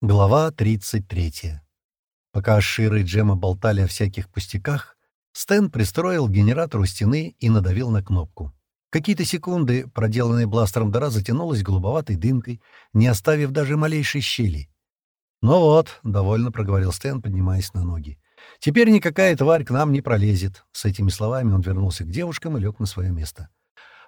Глава 33. Пока Шира и Джема болтали о всяких пустяках, Стэн пристроил генератор у стены и надавил на кнопку. Какие-то секунды, проделанная бластером дыра, затянулась голубоватой дымкой, не оставив даже малейшей щели. «Ну вот», — довольно проговорил Стэн, поднимаясь на ноги. «Теперь никакая тварь к нам не пролезет». С этими словами он вернулся к девушкам и лег на свое место.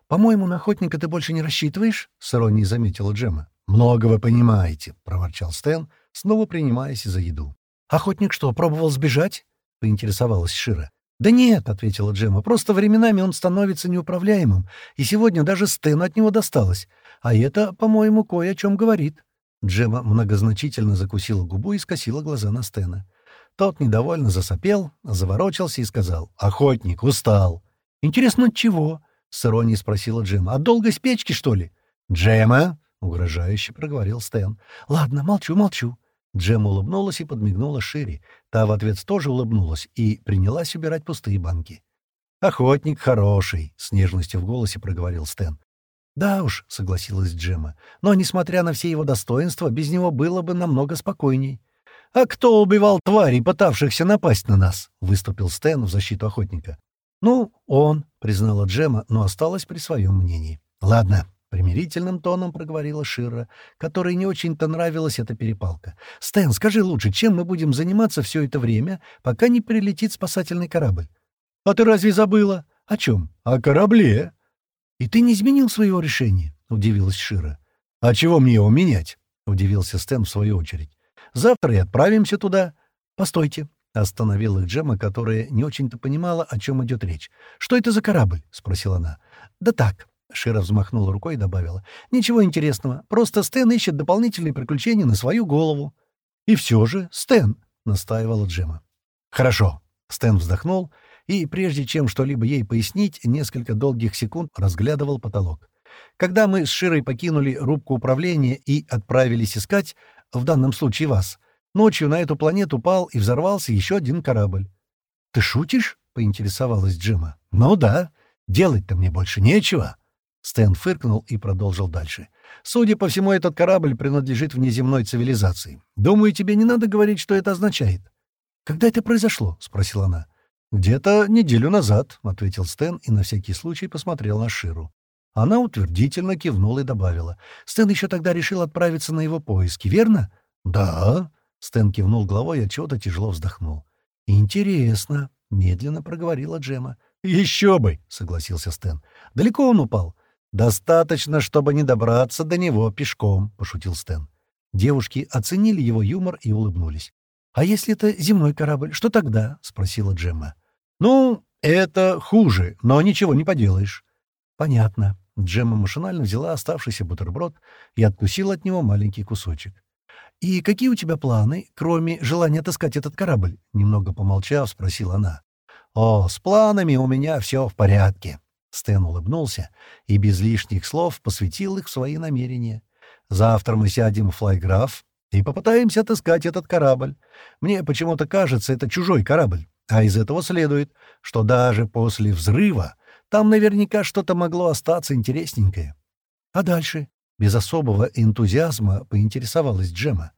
«По-моему, на охотника ты больше не рассчитываешь?» — с иронией заметила Джема. «Много вы понимаете», — проворчал Стэн, снова принимаясь за еду. «Охотник что, пробовал сбежать?» — поинтересовалась Шира. «Да нет», — ответила Джема, — «просто временами он становится неуправляемым, и сегодня даже Стэну от него досталось. А это, по-моему, кое о чем говорит». Джема многозначительно закусила губу и скосила глаза на Стэна. Тот недовольно засопел, заворочился и сказал «Охотник, устал». «Интересно, от чего?» — с иронией спросила Джема. «От долгой спечки, что ли?» «Джема!» — угрожающе проговорил Стэн. «Ладно, молчу, молчу». Джем улыбнулась и подмигнула Шире. Та в ответ тоже улыбнулась и принялась убирать пустые банки. «Охотник хороший», — с нежностью в голосе проговорил Стэн. «Да уж», — согласилась Джема, — «но, несмотря на все его достоинства, без него было бы намного спокойней». «А кто убивал тварей, пытавшихся напасть на нас?» — выступил Стэн в защиту охотника. «Ну, он», — признала Джема, но осталась при своем мнении. «Ладно, Примирительным тоном проговорила Шира, которой не очень-то нравилась эта перепалка. «Стэн, скажи лучше, чем мы будем заниматься все это время, пока не прилетит спасательный корабль?» «А ты разве забыла?» «О чем?» «О корабле». «И ты не изменил своего решения?» — удивилась Шира. «А чего мне его менять?» — удивился Стэн в свою очередь. «Завтра и отправимся туда». «Постойте», — остановил их Джема, которая не очень-то понимала, о чем идет речь. «Что это за корабль?» — спросила она. «Да так, Шира взмахнула рукой и добавила. «Ничего интересного. Просто Стэн ищет дополнительные приключения на свою голову». «И все же, Стэн!» — настаивала Джема. «Хорошо». Стэн вздохнул и, прежде чем что-либо ей пояснить, несколько долгих секунд разглядывал потолок. Когда мы с Широй покинули рубку управления и отправились искать, в данном случае вас, ночью на эту планету упал и взорвался еще один корабль. «Ты шутишь?» — поинтересовалась Джима. «Ну да. Делать-то мне больше нечего». Стэн фыркнул и продолжил дальше. «Судя по всему, этот корабль принадлежит внеземной цивилизации. Думаю, тебе не надо говорить, что это означает». «Когда это произошло?» — спросила она. «Где-то неделю назад», — ответил Стэн и на всякий случай посмотрел на Ширу. Она утвердительно кивнула и добавила. «Стэн еще тогда решил отправиться на его поиски, верно?» «Да». Стэн кивнул головой и отчего-то тяжело вздохнул. «Интересно», — медленно проговорила Джема. «Еще бы», — согласился Стэн. «Далеко он упал?» «Достаточно, чтобы не добраться до него пешком», — пошутил Стэн. Девушки оценили его юмор и улыбнулись. «А если это земной корабль, что тогда?» — спросила Джемма. «Ну, это хуже, но ничего не поделаешь». «Понятно». Джемма машинально взяла оставшийся бутерброд и откусила от него маленький кусочек. «И какие у тебя планы, кроме желания отыскать этот корабль?» Немного помолчав, спросила она. «О, с планами у меня все в порядке», Стэн улыбнулся и без лишних слов посвятил их в свои намерения. «Завтра мы сядем в флайграф и попытаемся отыскать этот корабль. Мне почему-то кажется, это чужой корабль, а из этого следует, что даже после взрыва там наверняка что-то могло остаться интересненькое. А дальше?» Без особого энтузиазма поинтересовалась Джема.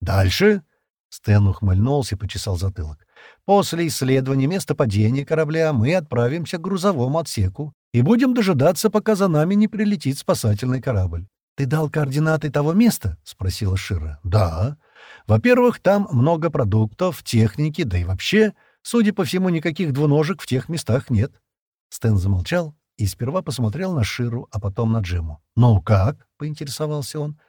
«Дальше?» Стэн ухмыльнулся и почесал затылок. После исследования места падения корабля мы отправимся к грузовому отсеку и будем дожидаться, пока за нами не прилетит спасательный корабль. «Ты дал координаты того места?» — спросила Шира. «Да. Во-первых, там много продуктов, техники, да и вообще, судя по всему, никаких двуножек в тех местах нет». Стэн замолчал и сперва посмотрел на Ширу, а потом на Джему. «Ну как?» — поинтересовался он.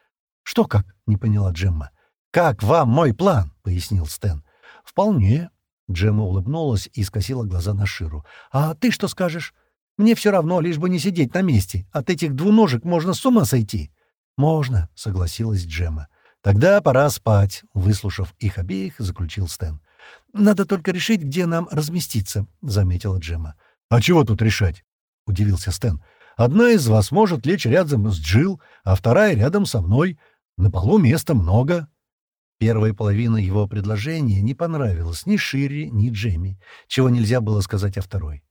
«Что как?» — не поняла Джемма. «Как вам мой план?» — пояснил Стэн. «Вполне», Джема улыбнулась и скосила глаза на Ширу. «А ты что скажешь? Мне все равно, лишь бы не сидеть на месте. От этих двуножек можно с ума сойти». «Можно», — согласилась Джема. «Тогда пора спать», — выслушав их обеих, заключил Стэн. «Надо только решить, где нам разместиться», — заметила Джема. «А чего тут решать?» — удивился Стэн. «Одна из вас может лечь рядом с Джилл, а вторая рядом со мной. На полу места много». Первая половина его предложения не понравилась ни Шире, ни Джемми, чего нельзя было сказать о второй.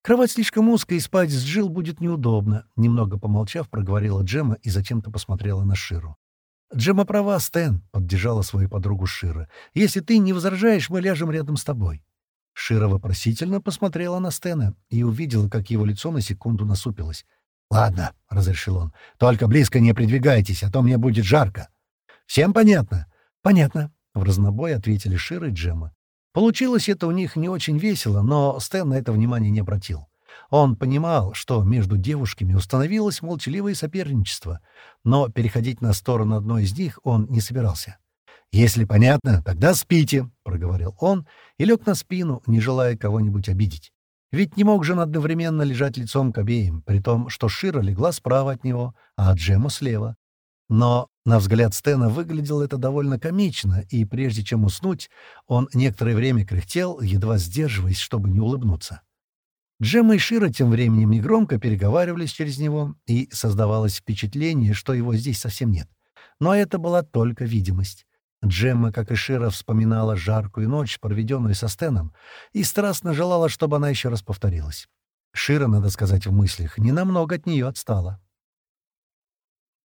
«Кровать слишком узкая, и спать с Джилл будет неудобно», — немного помолчав, проговорила Джема и зачем-то посмотрела на Ширу. «Джема права, Стэн», — поддержала свою подругу Шира. «Если ты не возражаешь, мы ляжем рядом с тобой». Шира вопросительно посмотрела на Стена и увидела, как его лицо на секунду насупилось. «Ладно», — разрешил он, — «только близко не придвигайтесь, а то мне будет жарко». «Всем понятно?» «Понятно», — в разнобой ответили Шира и Джема. Получилось это у них не очень весело, но Стэн на это внимание не обратил. Он понимал, что между девушками установилось молчаливое соперничество, но переходить на сторону одной из них он не собирался. «Если понятно, тогда спите», — проговорил он и лег на спину, не желая кого-нибудь обидеть. Ведь не мог же он одновременно лежать лицом к обеим, при том, что Шира легла справа от него, а Джема слева. Но, на взгляд Стена, выглядело это довольно комично, и прежде чем уснуть, он некоторое время кряхтел, едва сдерживаясь, чтобы не улыбнуться. Джемма и Шира тем временем негромко переговаривались через него, и создавалось впечатление, что его здесь совсем нет. Но это была только видимость. Джемма, как и Шира, вспоминала жаркую ночь, проведенную со Стеном, и страстно желала, чтобы она еще раз повторилась. Шира, надо сказать в мыслях, ненамного от нее отстала.